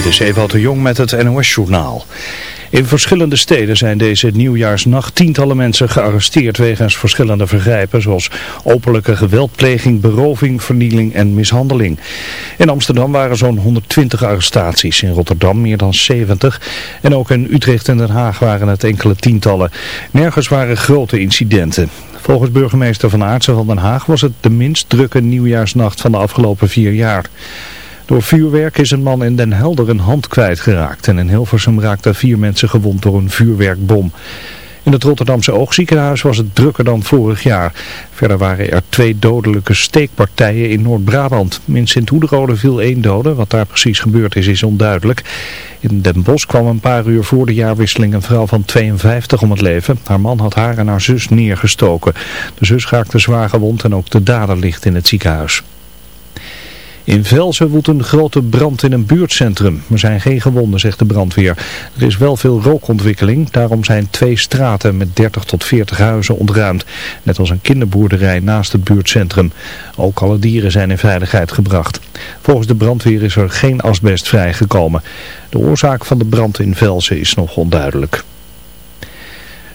Dit is de Jong met het NOS-journaal. In verschillende steden zijn deze nieuwjaarsnacht tientallen mensen gearresteerd wegens verschillende vergrijpen zoals openlijke geweldpleging, beroving, vernieling en mishandeling. In Amsterdam waren zo'n 120 arrestaties, in Rotterdam meer dan 70 en ook in Utrecht en Den Haag waren het enkele tientallen. Nergens waren grote incidenten. Volgens burgemeester Van Aartsen van Den Haag was het de minst drukke nieuwjaarsnacht van de afgelopen vier jaar. Door vuurwerk is een man in Den Helder een hand kwijtgeraakt en in Hilversum raakten vier mensen gewond door een vuurwerkbom. In het Rotterdamse oogziekenhuis was het drukker dan vorig jaar. Verder waren er twee dodelijke steekpartijen in Noord-Brabant. In Sint-Hoederode viel één dode. Wat daar precies gebeurd is, is onduidelijk. In Den Bosch kwam een paar uur voor de jaarwisseling een vrouw van 52 om het leven. Haar man had haar en haar zus neergestoken. De zus raakte zwaar gewond en ook de dader ligt in het ziekenhuis. In Velsen woedt een grote brand in een buurtcentrum. Er zijn geen gewonden, zegt de brandweer. Er is wel veel rookontwikkeling. Daarom zijn twee straten met 30 tot 40 huizen ontruimd. Net als een kinderboerderij naast het buurtcentrum. Ook alle dieren zijn in veiligheid gebracht. Volgens de brandweer is er geen asbest vrijgekomen. De oorzaak van de brand in Velsen is nog onduidelijk.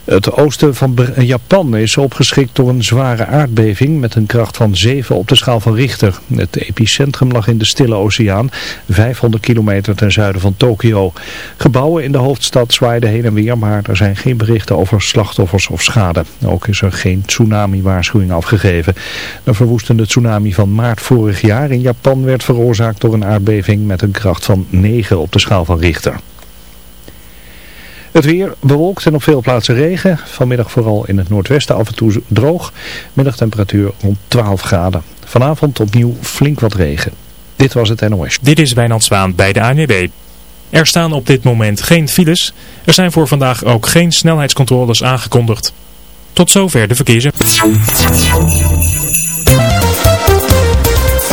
Het oosten van Japan is opgeschikt door een zware aardbeving met een kracht van 7 op de schaal van Richter. Het epicentrum lag in de Stille Oceaan, 500 kilometer ten zuiden van Tokio. Gebouwen in de hoofdstad zwaaiden heen en weer, maar er zijn geen berichten over slachtoffers of schade. Ook is er geen tsunami-waarschuwing afgegeven. Een verwoestende tsunami van maart vorig jaar in Japan werd veroorzaakt door een aardbeving met een kracht van 9 op de schaal van Richter. Het weer bewolkt en op veel plaatsen regen. Vanmiddag vooral in het noordwesten af en toe droog. Middagtemperatuur rond 12 graden. Vanavond opnieuw flink wat regen. Dit was het NOS. Dit is Wijnand Zwaan bij de ANWB. Er staan op dit moment geen files. Er zijn voor vandaag ook geen snelheidscontroles aangekondigd. Tot zover de verkeers.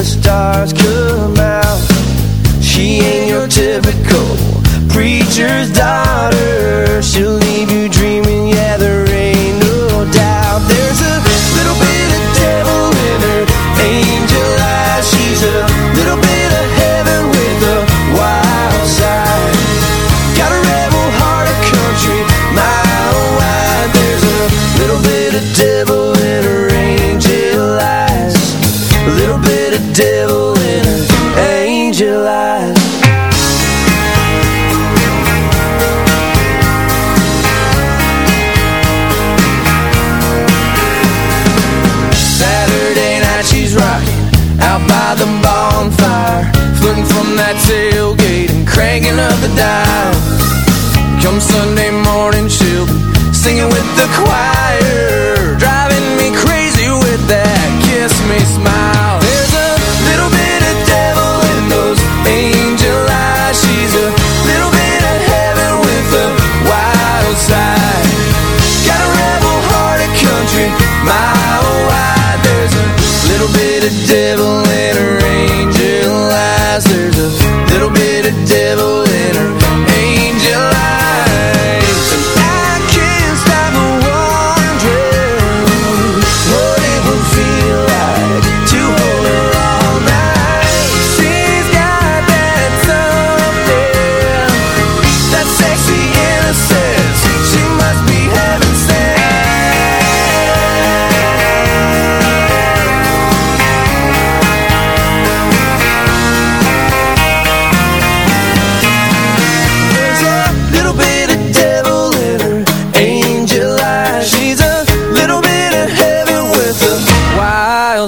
the stars come out. She ain't your typical preacher's daughter. She'll leave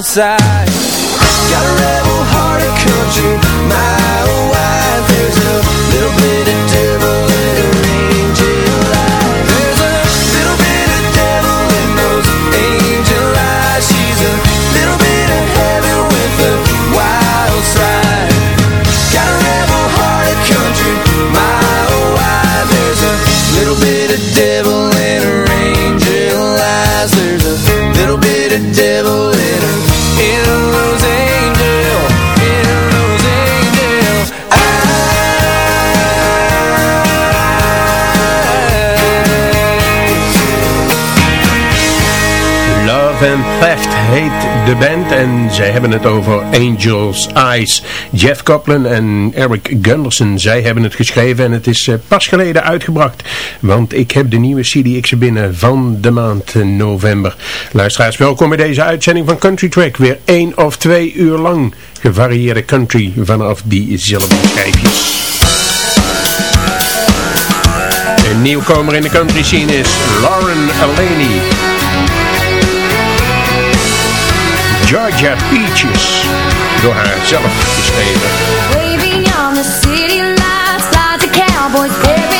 outside. De band en zij hebben het over Angel's Eyes. Jeff Copeland en Eric Gunderson, zij hebben het geschreven en het is eh, pas geleden uitgebracht. Want ik heb de nieuwe CDX binnen van de maand november. Luisteraars, welkom bij deze uitzending van Country Track. Weer één of twee uur lang gevarieerde country vanaf die schijfjes. Een nieuwkomer in de country scene is Lauren Alaney. Georgia Peaches, door haar zelf geschreven. Waving on the city lights like the cowboys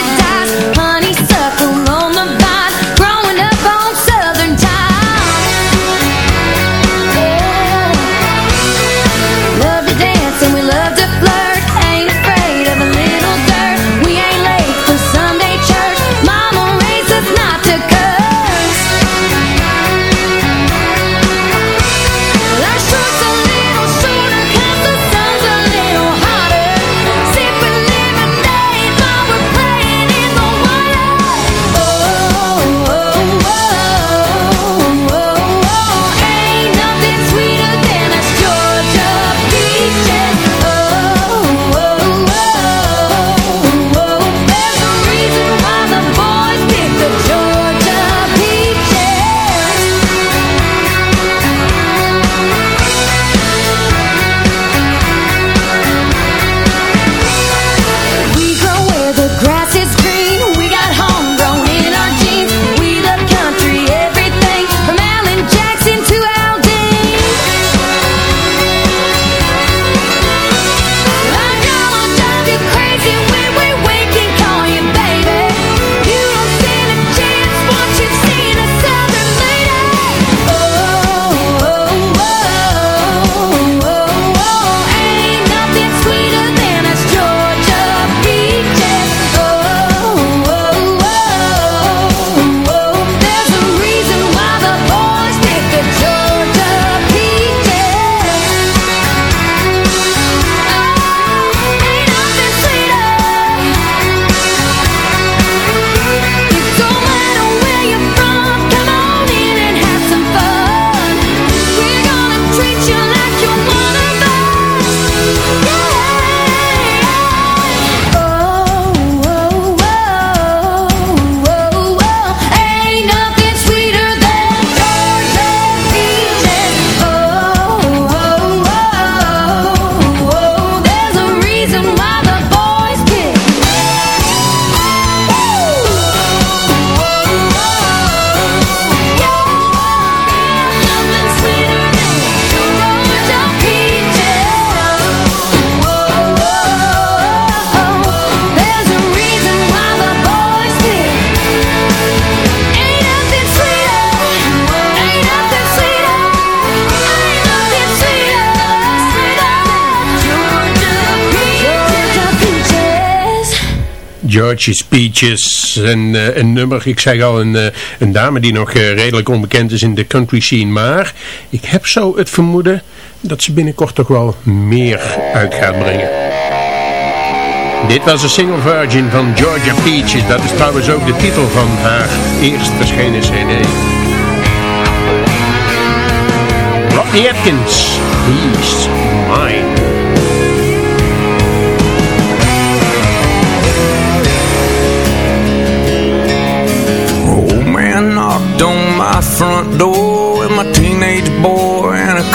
George's Peaches. Een, uh, een nummer, ik zeg al, een, uh, een dame die nog uh, redelijk onbekend is in de country scene. Maar ik heb zo het vermoeden dat ze binnenkort toch wel meer uit gaat brengen. Dit was een single virgin van Georgia Peaches. Dat is trouwens ook de titel van haar eerst verschenen cd. Rodney Atkins, He's Mine.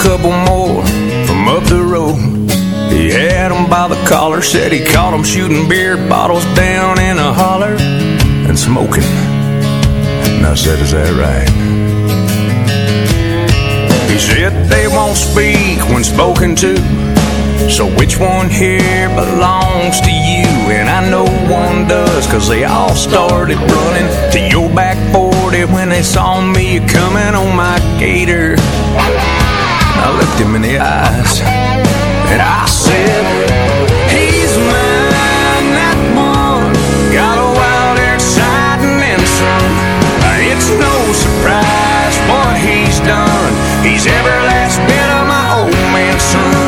Couple more from up the road. He had them by the collar, said he caught them shooting beer bottles down in a holler and smoking. And I said, is that right? He said they won't speak when spoken to. So which one here belongs to you? And I know one does, cause they all started running to your back 40 when they saw me coming on my gator. I looked him in the eyes, and I said, He's mine, that one. Got a wild, exciting, and some. Uh, it's no surprise what he's done. He's every last bit of my old man's son,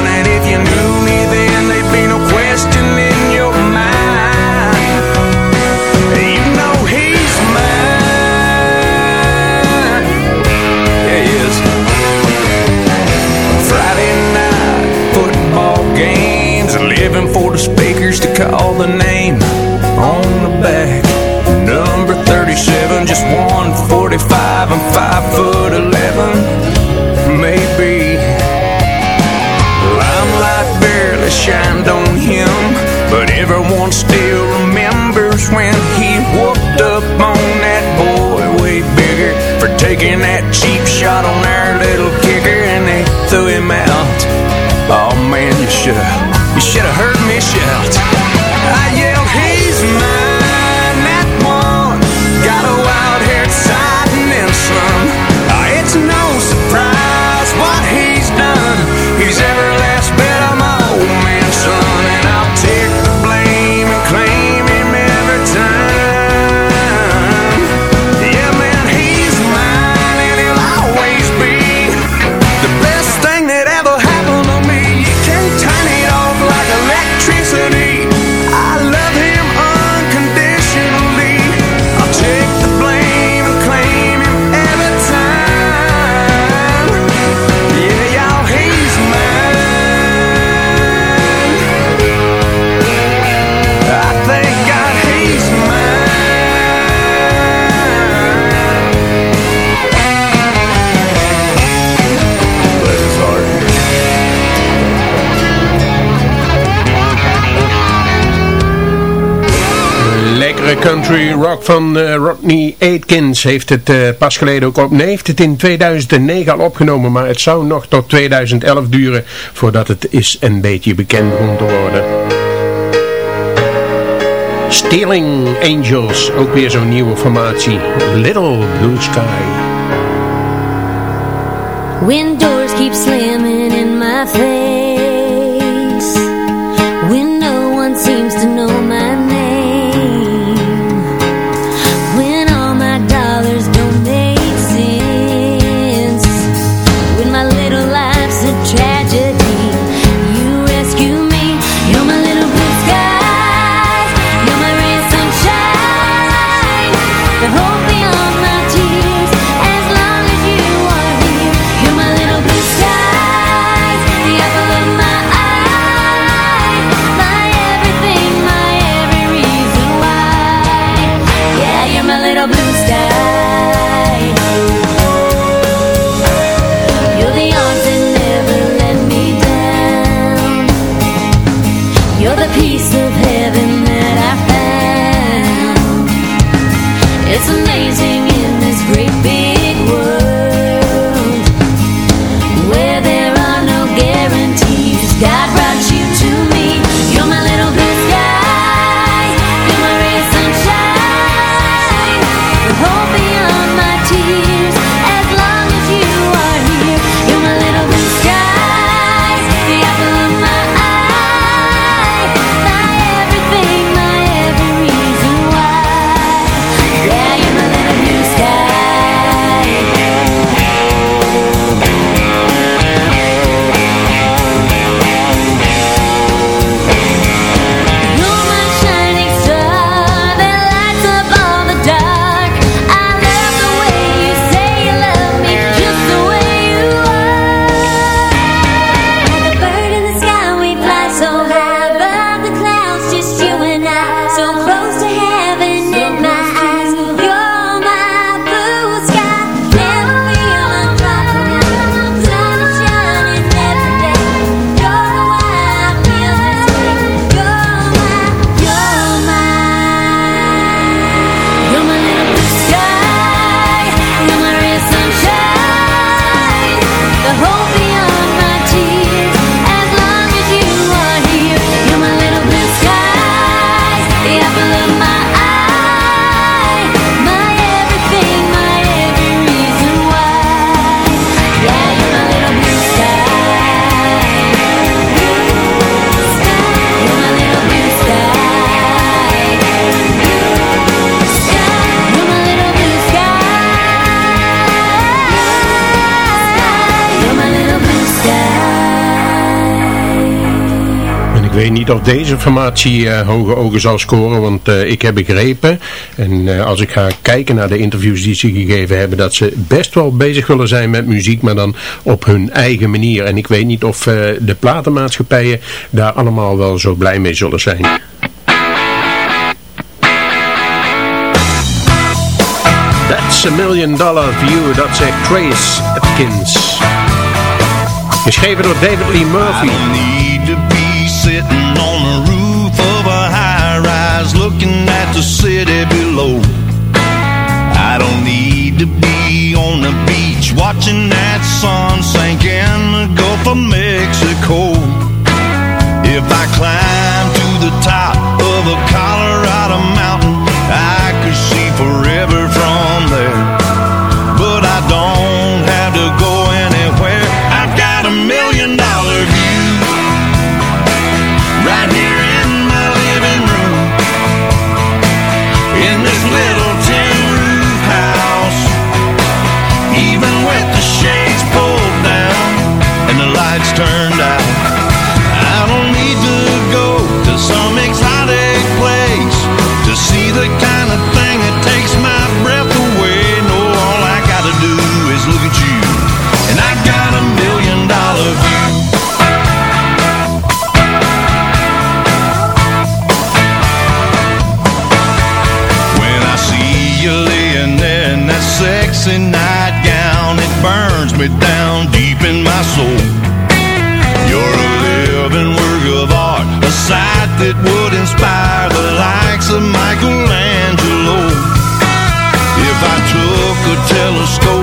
Rock van eh, Rodney Aitkins heeft het eh, pas geleden ook op. Nee, heeft het in 2009 al opgenomen, maar het zou nog tot 2011 duren voordat het is een beetje bekend begon te worden. Stealing Angels, ook weer zo'n nieuwe formatie. Little Blue Sky. When keep slamming in my face of deze formatie eh, hoge ogen zal scoren, want eh, ik heb begrepen, en eh, als ik ga kijken naar de interviews die ze gegeven hebben, dat ze best wel bezig willen zijn met muziek, maar dan op hun eigen manier. En ik weet niet of de platenmaatschappijen daar allemaal wel zo blij mee zullen zijn. That's a Million Dollar View, dat zegt Trace Atkins. Geschreven door David Lee Murphy. The city below. I don't need to be on the beach watching that sun sink in the Gulf of Mexico. If I climb to the top of a Colorado mountain, me down deep in my soul. You're a living work of art, a sight that would inspire the likes of Michelangelo. If I took a telescope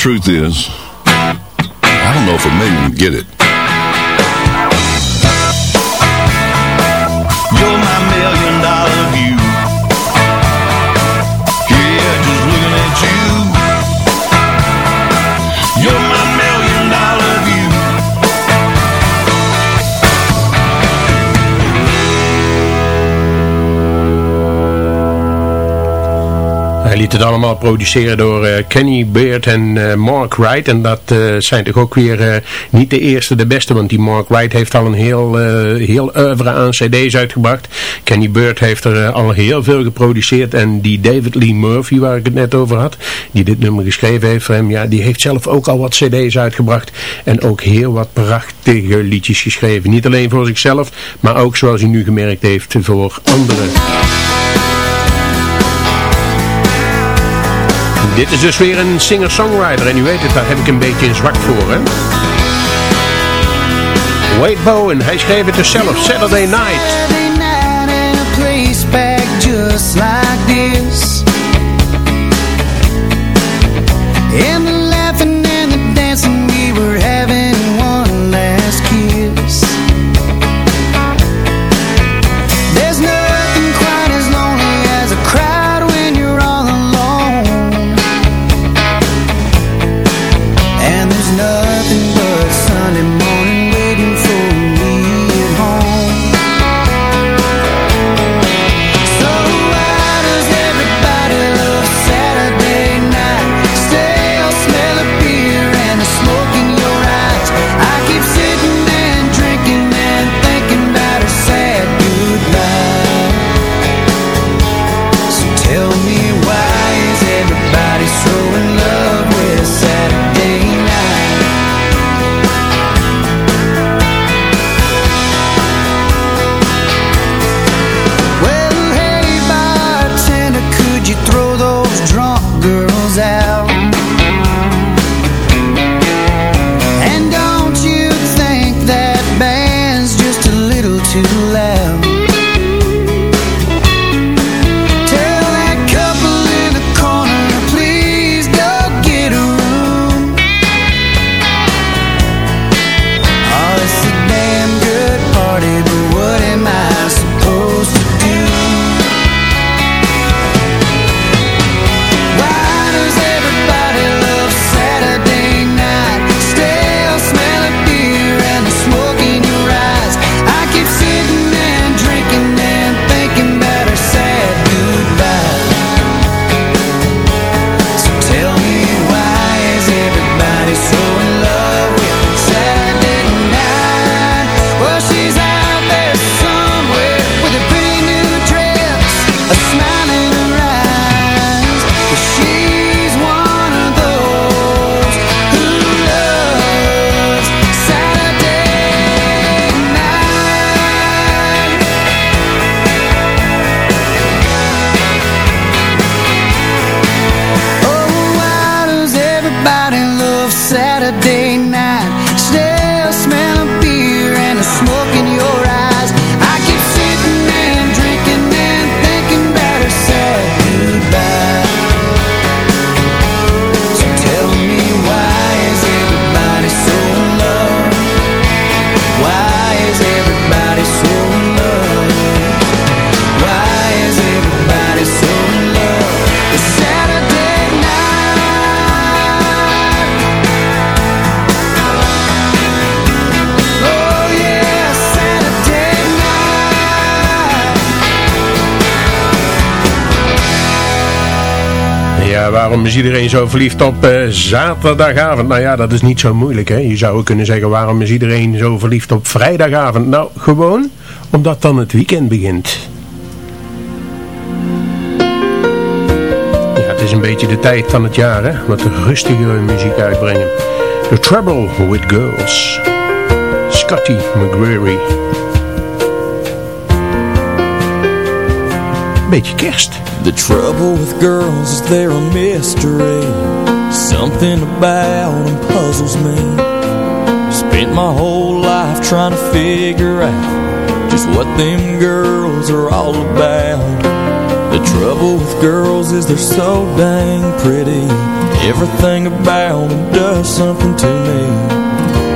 truth is, I don't know if a million get it. Liet het allemaal produceren door eh, Kenny Beard en eh, Mark Wright. En dat eh, zijn toch ook weer niet de eerste, de beste. Want die Mark Wright heeft al een heel, heel oeuvre aan cd's uitgebracht. Kenny Beard heeft er al heel veel geproduceerd. En die David Lee Murphy, waar ik het net over had, die dit nummer geschreven heeft voor hem. Ja, die heeft zelf ook al wat cd's uitgebracht. En ook heel wat prachtige liedjes geschreven. Niet alleen voor zichzelf, maar ook zoals hij nu gemerkt heeft voor anderen. Dit is dus weer een singer-songwriter en u weet het, daar heb ik een beetje een zwak voor, hè? Wade Bowen, hij schreef het dus zelf, Saturday Night. Saturday night waarom is iedereen zo verliefd op eh, zaterdagavond? Nou ja, dat is niet zo moeilijk hè. Je zou kunnen zeggen, waarom is iedereen zo verliefd op vrijdagavond? Nou, gewoon omdat dan het weekend begint. Ja, het is een beetje de tijd van het jaar hè. Wat rustigere muziek uitbrengen. The Trouble with Girls. Scotty McGreary. Beetje kerst. The trouble with girls is they're a mystery. Something about them puzzles me. Spent my whole life trying to figure out Just what them girls are all about. The trouble with girls is they're so dang pretty. Everything about them does something to me.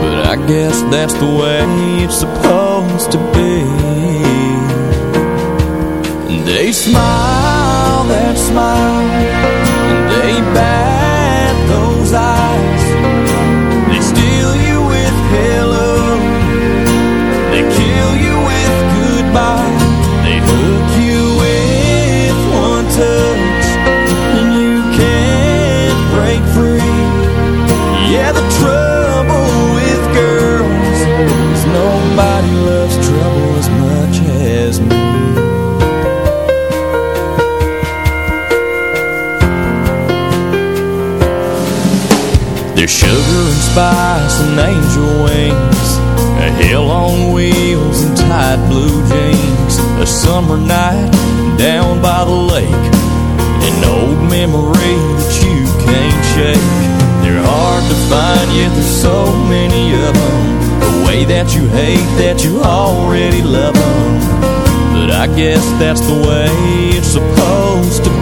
But I guess that's the way it's supposed to be. They smile smile sugar and angel wings A hell on wheels and tight blue jeans A summer night down by the lake An old memory that you can't shake. They're hard to find yet there's so many of them The way that you hate that you already love them But I guess that's the way it's supposed to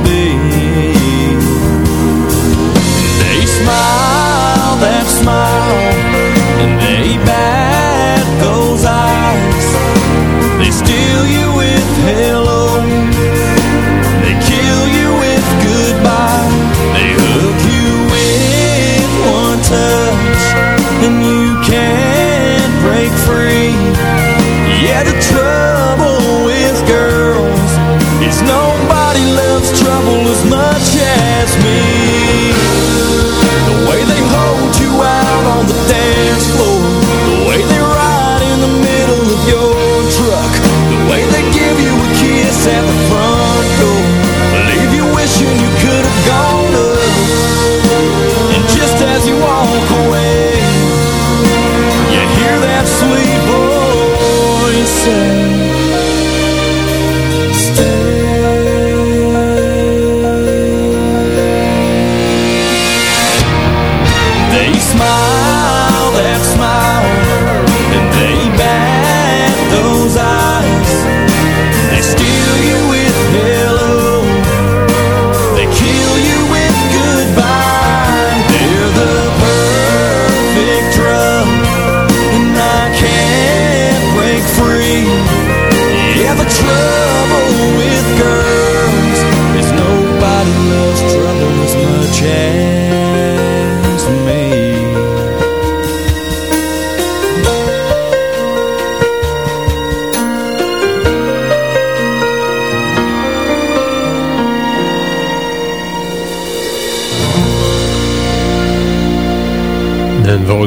smile smile And they bat those eyes. They steal you with hello. They kill you with goodbye. They hook you with one touch And you can't break free. Yeah, the trouble with girls Is nobody loves trouble as much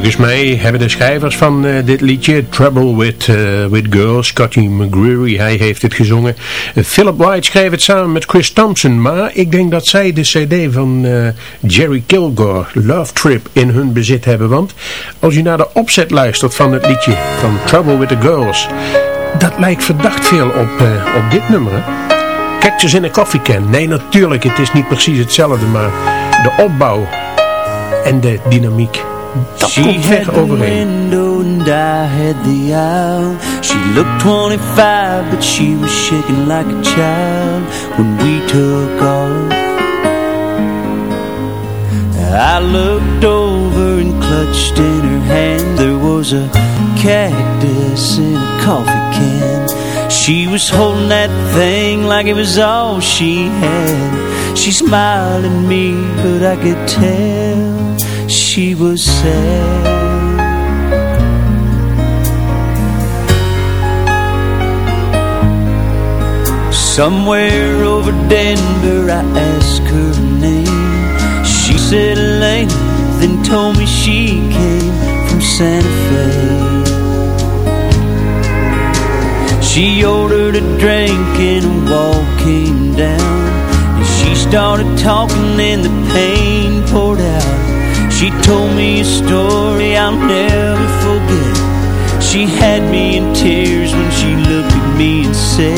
volgens mij hebben de schrijvers van uh, dit liedje, Trouble with, uh, with Girls, Scotty McGreary, hij heeft het gezongen. Philip White schreef het samen met Chris Thompson, maar ik denk dat zij de cd van Jerry Kilgore, Love Trip, in hun bezit hebben. Want als je naar de opzet luistert van het liedje van Trouble with the Girls, dat lijkt verdacht veel op, op dit nummer. Hè? In a Coffee Can. Nee, natuurlijk, het is niet precies hetzelfde, maar de opbouw en de dynamiek. Dat she komt weg overeen. and I had the aisle. She looked 25, but she was shaking like a child when we took off. I looked over and clutched in her hand. There was a cactus in a coffee can. She was holding that thing like it was all she had. She smiled at me, but I could tell she was sad Somewhere over Denver I asked her name. She said Elaine Then told me she came from Santa Fe. She ordered a drink and a wall came down. And she started talking and the pain poured out she told me a story I'll never forget. She had me in tears when she looked at me and said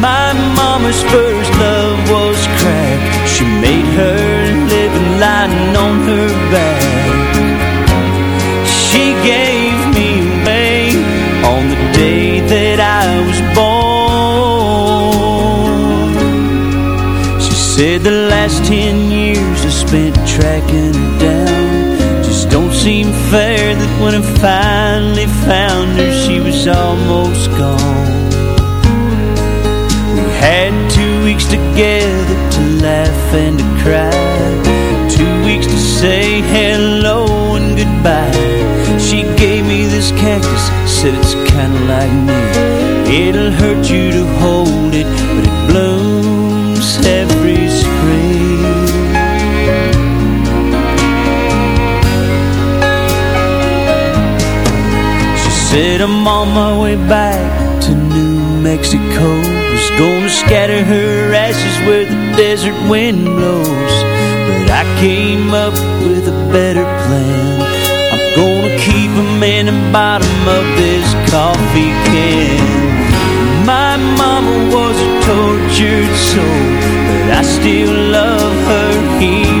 My mama's first love was crack. She made her living lying on her back. She gave me away on the day that I was born. She said the last ten years I spent tracking her down. Just don't seem fair that when I finally found her She was almost gone. We had two weeks together to laugh and to cry. Two weeks to say hello and goodbye. She gave me this cactus, said it's kinda like me. It'll hurt you to hold it, Said I'm on my way back to New Mexico. Was gonna scatter her ashes where the desert wind blows. But I came up with a better plan. I'm gonna keep them in the bottom of this coffee can. My mama was a tortured soul But I still love her even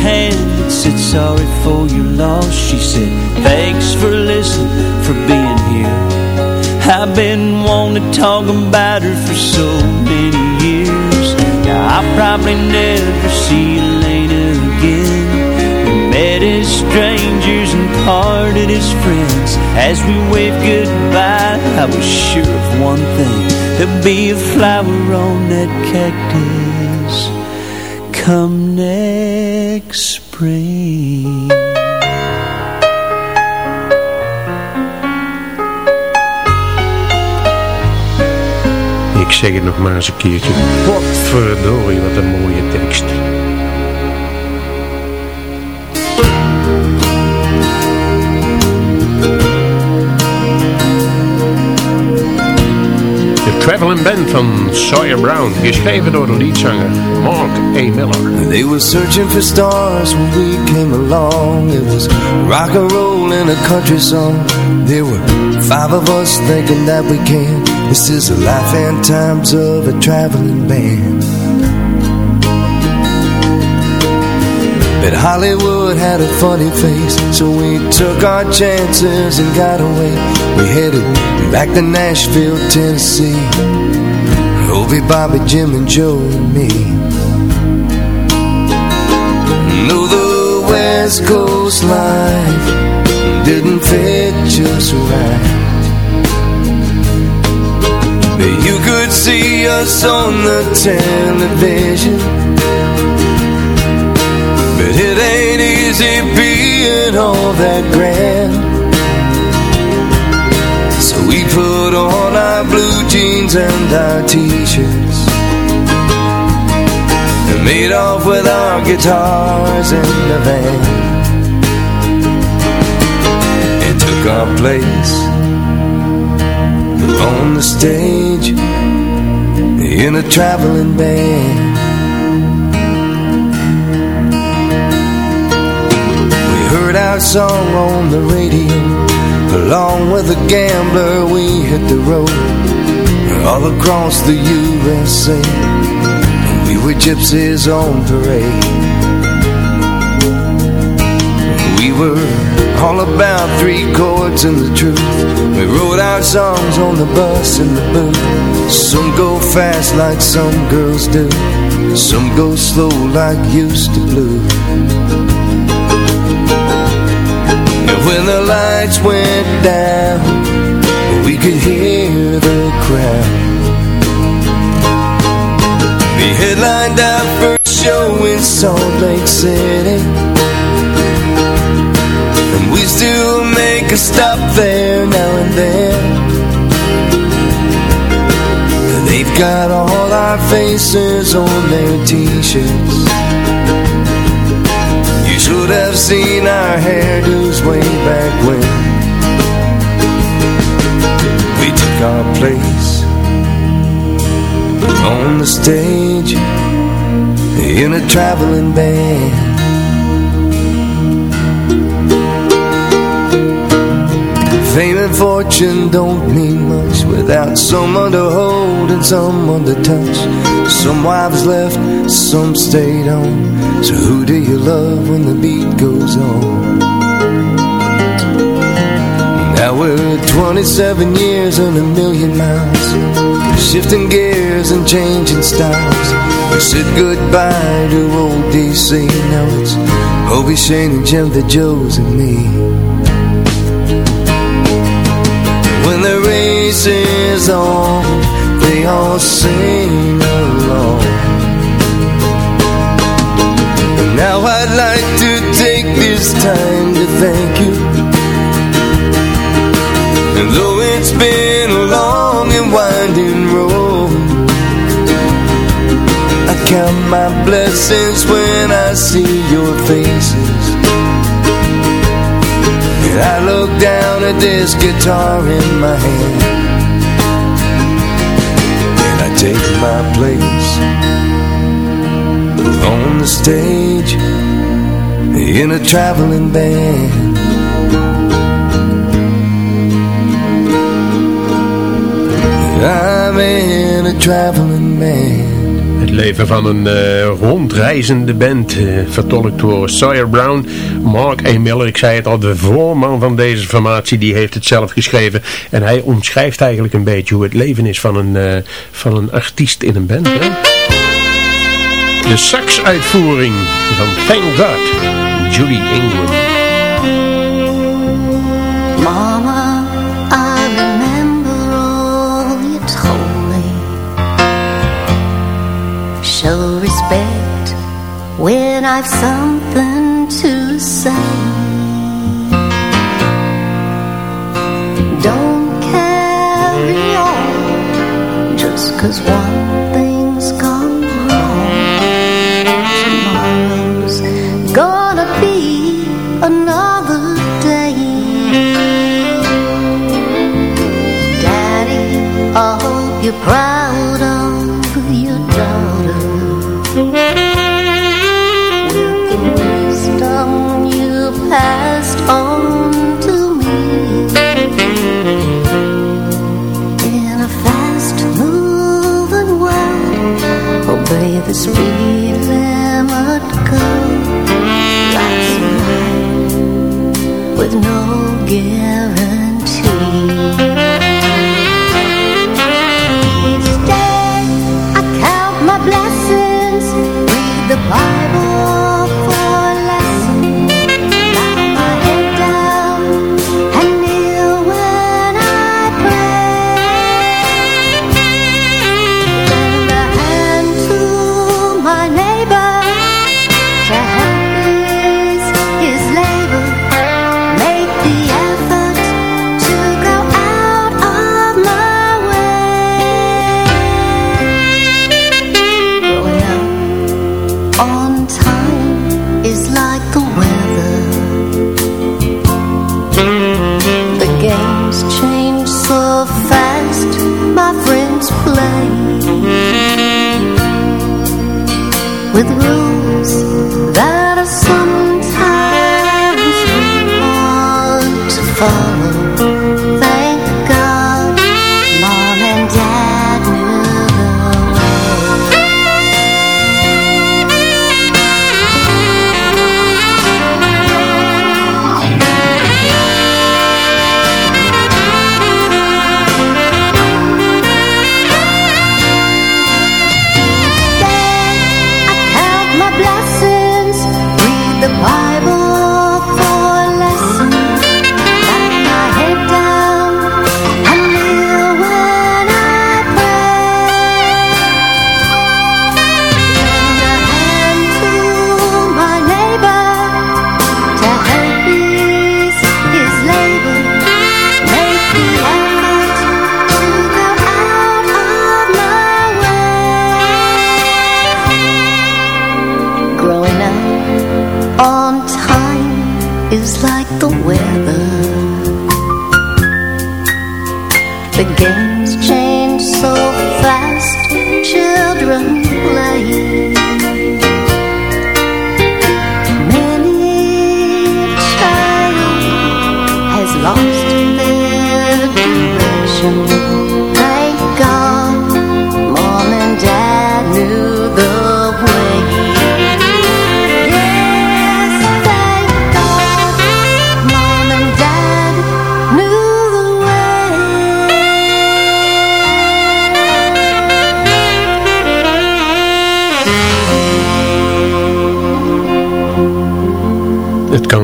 hand said sorry for your loss She said. Thanks for listening, for being here. I've been wanting to talk about her for so many years. Now I'll probably never see Elena again. We met as strangers and parted as friends. As we waved goodbye I was sure of one thing. There'd be a flower on that cactus. Come next spring Ik zeg het nog maar eens een keertje. Potverdorie, wat een mooie tekst. Traveling van Sawyer Brown, geschreven door de leadzanger Mark A. Miller. They were searching for stars when we came along. It was rock and roll and a country song. There were five of us thinking that we can. This is the life and times of a traveling band. But Hollywood had a funny face, so we took our chances and got away. We headed back to Nashville, Tennessee. Hobie, Bobby, Jim, and Joe and me. No, the West Coast life didn't fit just right. But you could see us on the television But it ain't easy being all that grand. So we put on our blue jeans and our t-shirts. And made off with our guitars in the van. And took our place On the stage In a traveling band heard our song on the radio Along with a gambler we hit the road. All across the USA We were gypsies on parade. We were all about three chords and the truth. We wrote our songs on the bus in the booth Some go fast like some girls do. Some go slow like used to blue when the lights went down We could hear the crowd. We headlined our first show in Salt Lake City. And we still make a stop there now and then. They've got all our faces on their t-shirts seen our hairdos way back when. We took our place On the stage In a traveling band Fame and fortune don't mean much Without someone to hold and someone to touch. Some wives left, some stayed on So who do you love when the beat goes on? Now we're 27 years and a million miles. Shifting gears and changing styles. We said goodbye to old DC Now it's Hobie, Shane and Jim, the Joes and me when the race is on, they all sing along. And now I'd like to take this time to thank you. And though it's been a long and winding road, I count my blessings when I see your faces. I look down at this guitar in my hand. And I take my place On the stage In a traveling band. I'm in a traveling band Het leven van een uh, rondreizende band, uh, vertolkt door Sawyer Brown, Mark A. Miller. Ik zei het al, de voorman van deze formatie, die heeft het zelf geschreven. En hij omschrijft eigenlijk een beetje hoe het leven is van een, uh, van een artiest in een band. Hè? De sax-uitvoering van Thank God, Julie England. I've something to say. Don't carry on just cause one thing's gone wrong. Tomorrow's gonna be another day. Daddy, I hope you're proud on time is like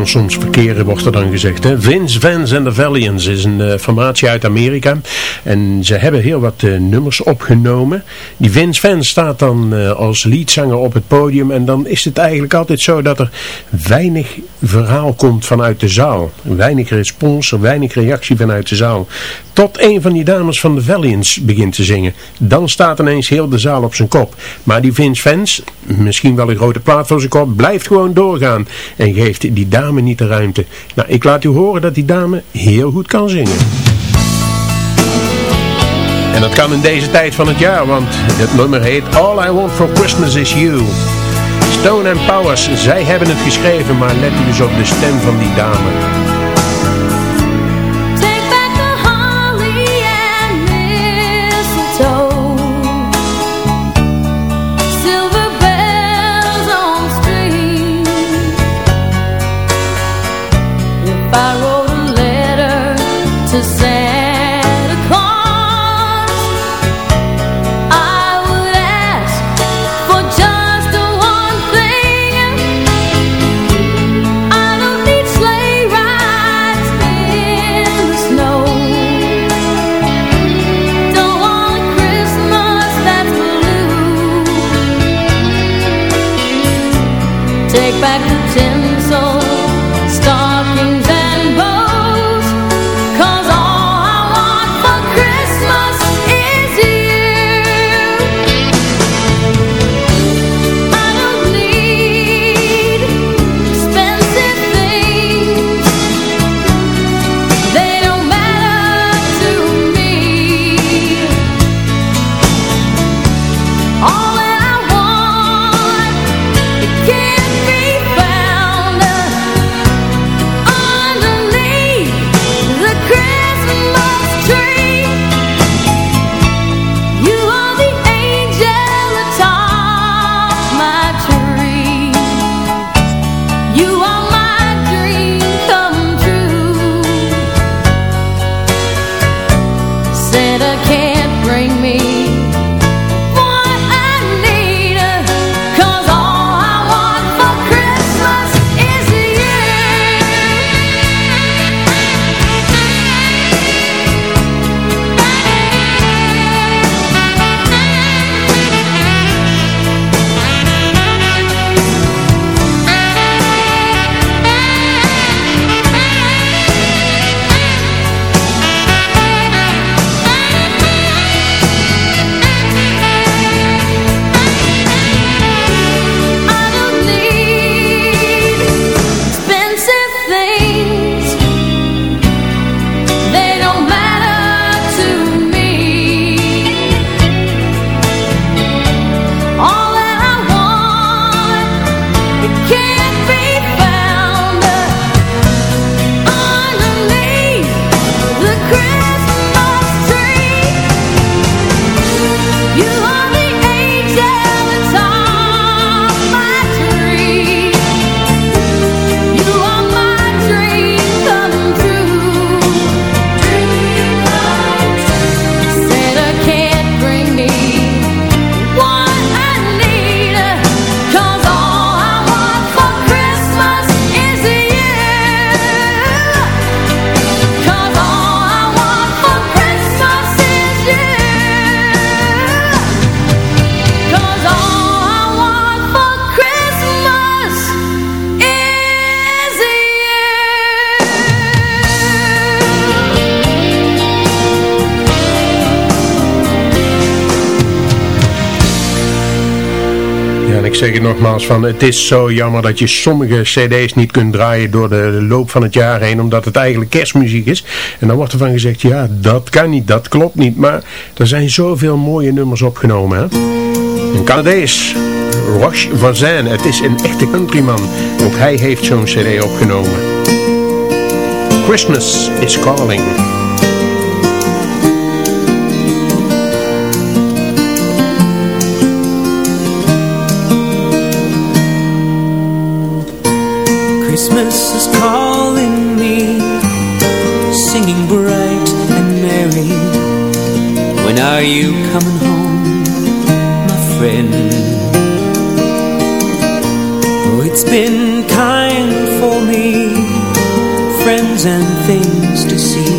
soms verkeren, wordt er dan gezegd. Hè? Vince Vance and the Valiants is een eh, formatie uit Amerika. En ze hebben heel wat eh, nummers opgenomen. Die Vince Vance staat dan eh, als leadzanger op het podium. En dan is het eigenlijk altijd zo dat er weinig verhaal komt vanuit de zaal. Weinig respons, weinig reactie vanuit de zaal. Tot een van die dames van de Valiants begint te zingen. Dan staat ineens heel de zaal op zijn kop. Maar die Vince Vance, misschien wel een grote plaat voor zijn kop, blijft gewoon doorgaan. En geeft die dame niet de ruimte. Nou, ik laat u horen dat die dame heel goed kan zingen. En dat kan in deze tijd van het jaar, want het nummer heet All I Want For Christmas Is You. Stone and Powers, zij hebben het geschreven, maar let u eens op de stem van die dame. Zeg het nogmaals van het is zo jammer dat je sommige cd's niet kunt draaien door de loop van het jaar heen. Omdat het eigenlijk kerstmuziek is. En dan wordt er van gezegd ja dat kan niet, dat klopt niet. Maar er zijn zoveel mooie nummers opgenomen. Hè? Een Canadees, Roche Vazin. Het is een echte countryman. Ook hij heeft zo'n cd opgenomen. Christmas is calling. Christmas is calling me Singing bright and merry. When are you coming home, my friend? Oh, it's been kind for me Friends and things to see.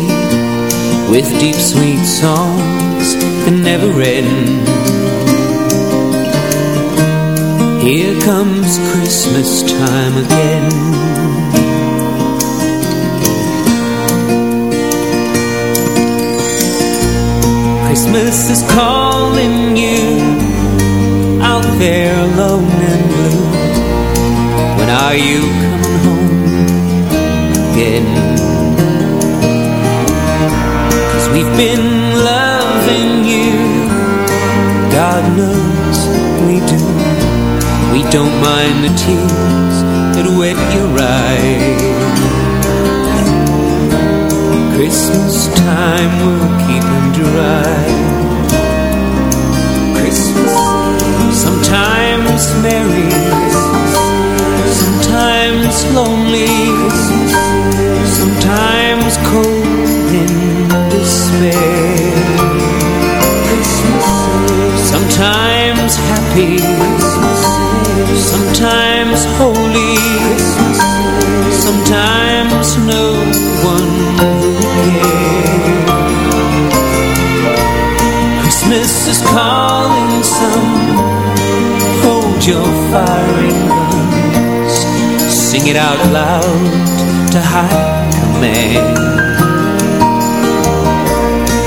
With deep sweet songs that never end Here comes Christmas time again. Christmas is calling you Out there alone and blue. When are you don't mind the tears that wet your eyes. Christmas time will keep them dry. Christmas, sometimes merry Sometimes lonely Sometimes cold in despair. Christmas, sometimes happy Sometimes holy Sometimes no one cares. Christmas is calling some. Hold your firing guns Sing it out loud to high command.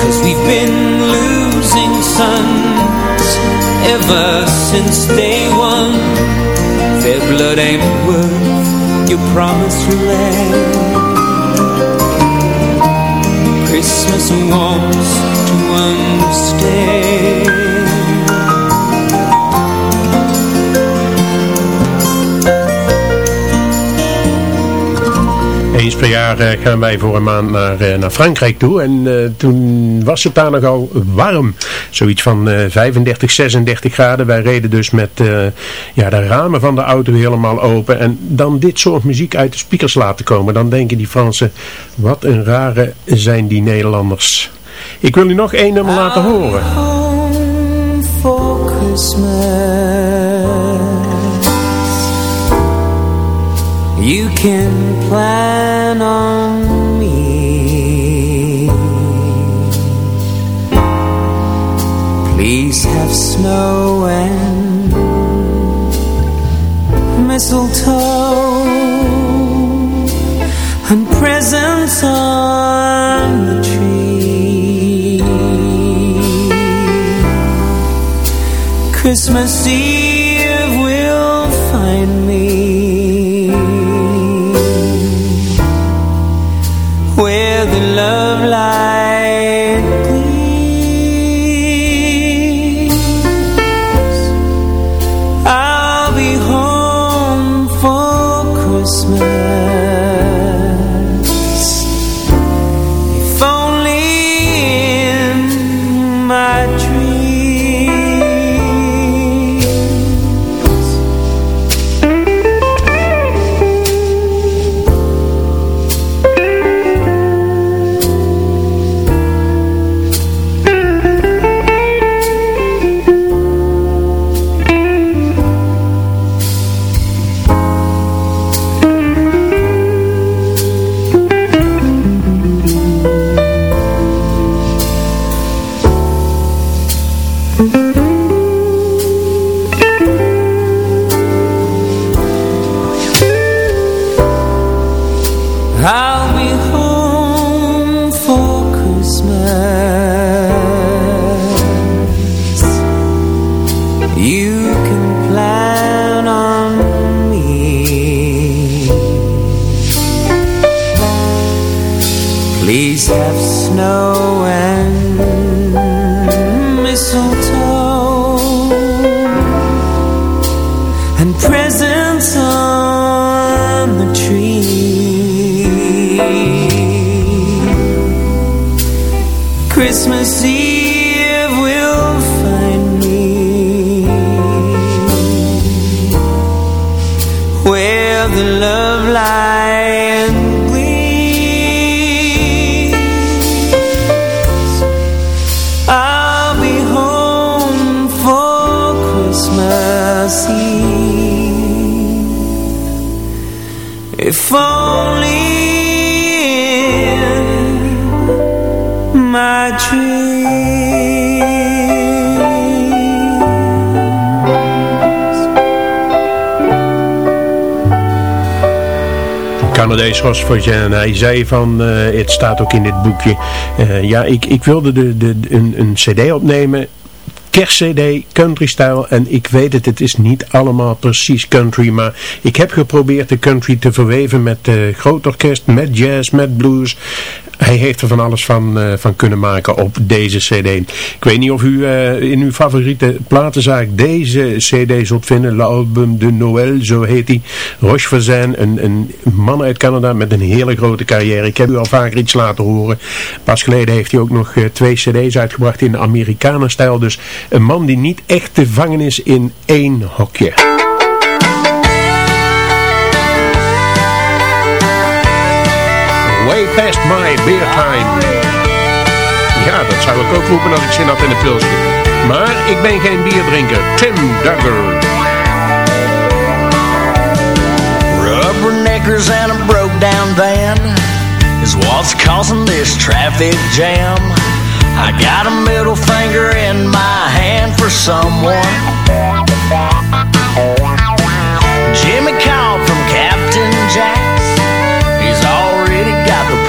Cause we've been losing sons Ever since day one their blood ain't worth your promised land Christmas wants to understand Eens per jaar uh, gaan wij voor een maand naar, uh, naar Frankrijk toe. En uh, toen was het daar nogal warm. Zoiets van 35, 36 graden. Wij reden dus met ja, de ramen van de auto helemaal open. En dan dit soort muziek uit de speakers laten komen. Dan denken die Fransen, wat een rare zijn die Nederlanders. Ik wil u nog één nummer laten horen. For Christmas You can plan on Have snow and mistletoe And presents on the tree. Christmas Eve En hij zei van, eh, het staat ook in dit boekje, eh, ja, ik, ik wilde de, de, een, een cd opnemen, kerstcd, country style en ik weet het, het is niet allemaal precies country, maar ik heb geprobeerd de country te verweven met uh, groot orkest, met jazz, met blues. Hij heeft er van alles van, uh, van kunnen maken op deze cd. Ik weet niet of u uh, in uw favoriete platenzaak deze cd zult vinden. L'album de Noël, zo heet hij. Rochefoucauld, een, een man uit Canada met een hele grote carrière. Ik heb u al vaker iets laten horen. Pas geleden heeft hij ook nog uh, twee cd's uitgebracht in de Amerikanen-stijl. Dus een man die niet echt te vangen is in één hokje. Past my beer time. Ja, dat zou ik ook roepen als ik zin had in een pilsje. Maar ik ben geen bierdrinker. Tim Dugger. Rubberneckers and a broke down van is what's causing this traffic jam. I got a middle finger in my hand for someone. Jimmy called from Captain Jack's. He's already got the.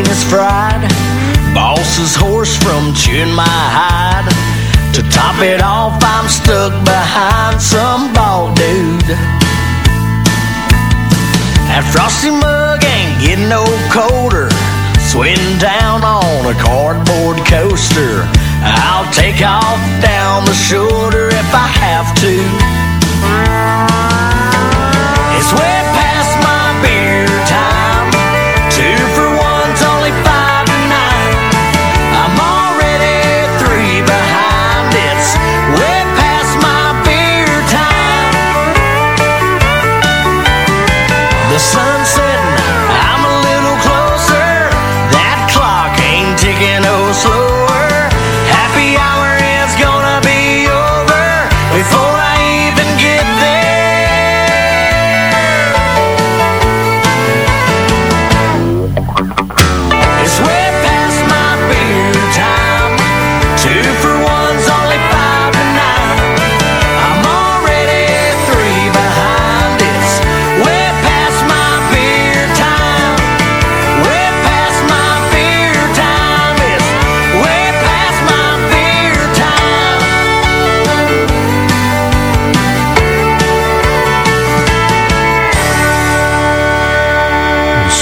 brain is fried. Boss's horse from chewing my hide. To top it off, I'm stuck behind some bald dude. That frosty mug ain't getting no colder. Sweating down on a cardboard coaster. I'll take off down the shoulder if I have to.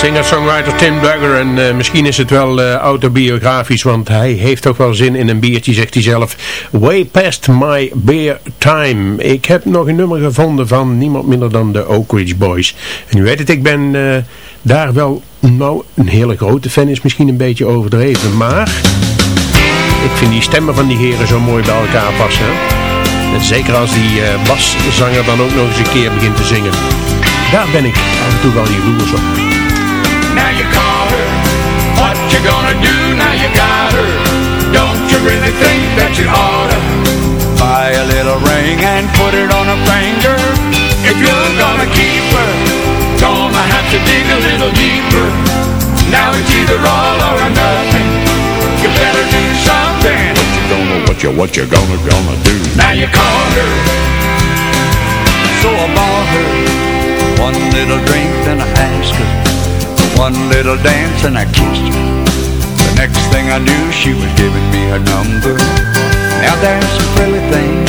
Singer-songwriter Tim Duggar en eh, misschien is het wel eh, autobiografisch, want hij heeft toch wel zin in een biertje, zegt hij zelf. Way past my beer time. Ik heb nog een nummer gevonden van niemand minder dan de Oak Ridge Boys. En u weet het, ik ben eh, daar wel, nou, een hele grote fan is misschien een beetje overdreven, maar ik vind die stemmen van die heren zo mooi bij elkaar passen. En zeker als die baszanger dan ook nog eens een keer begint te zingen. Daar ben ik af en toe wel jaloers op. you gonna do now you got her? Don't you really think that you oughta buy a little ring and put it on her finger? If you're gonna keep her, gonna have to dig a little deeper. Now it's either all or nothing. You better do something. What you gonna, what you, what you gonna, gonna do? Now you called her. So I bought her one little drink, and I asked her one little dance, and I kissed her. The next thing I knew, she was giving me her number. Now there's some frilly things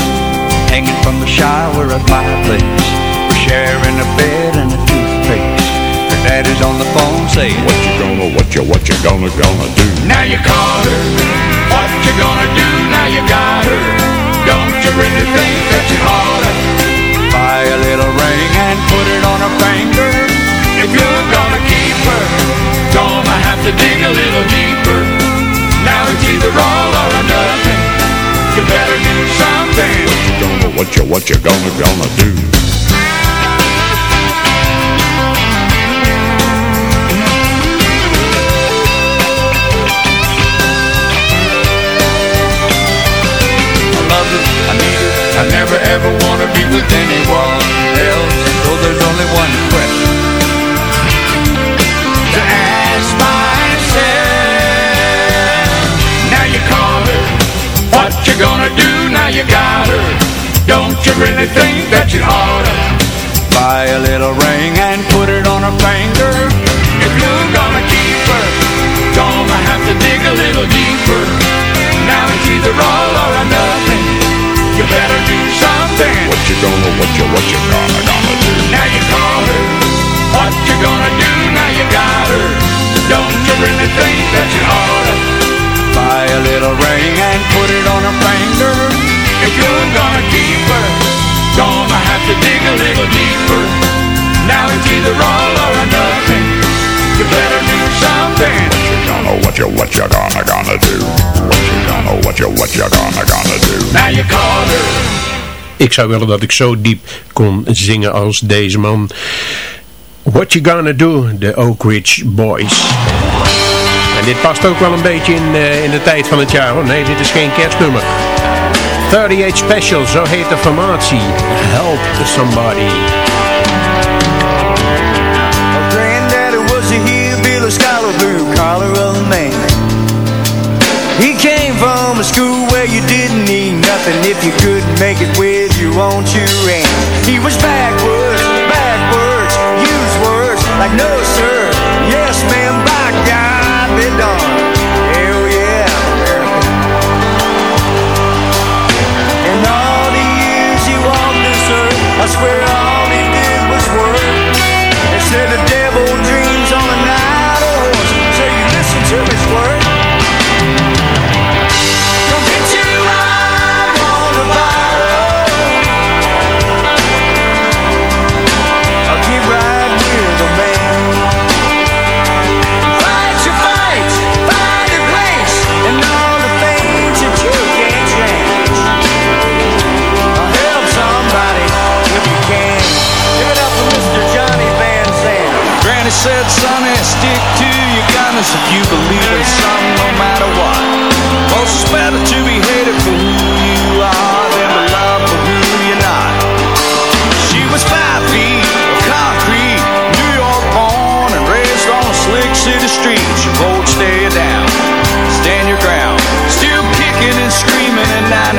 hanging from the shower at my place. We're sharing a bed and a toothpaste. Her daddy's on the phone saying, What you gonna, what you, what you gonna, gonna do? Now you call her. What you gonna do now you got her? Don't you really think that you ought to buy a little ring and put it on her finger? If you're gonna gonna have to dig a little deeper. Now it's either all or nothing. You better do something. What you gonna, what you, what you gonna, gonna do? I love it, I need it. I never ever wanna be with anyone else. So there's only one question gonna do now you got her? Don't you really think that you oughta buy a little ring and put it on her finger? If you're gonna keep her, gonna have to dig a little deeper. Now it's either all or nothing. You better do something. What you gonna, what you, what you gonna, gonna do? Now you call her. What you gonna do now you got her? Don't you really think that you oughta a little ring and put it on her finger? If you're gonna keep her, gonna have to dig a little deeper. Now it's either all or nothing. You better do something. Gonna, what you, what you gonna, gonna do? What you gonna, what you, what you gonna, gonna do? Now you call her. Ik zou willen dat ik zo diep kon zingen als deze man. What You Gonna Do, de Oak Ridge Boys. Dit past ook wel een beetje in, eh, in de tijd van het jaar hoor. Nee, dit is geen kerstnummer. 38 Special, zo heet de formatie. Help Somebody. Was blue. He came from a school where you didn't need nothing if you couldn't make it with your own two hands. He was backwards, backwards, use words like no sir, yes ma'am, by God Hell yeah, all the years walked this earth, I swear all Granny said, sonny, stick to your guns if you believe in something no matter what. Most it's better to be hated for who you are than to love for who you're not. She was five feet of concrete, New York born and raised on a slick city street. She won't stay down, stand your ground. Still kicking and screaming in 93.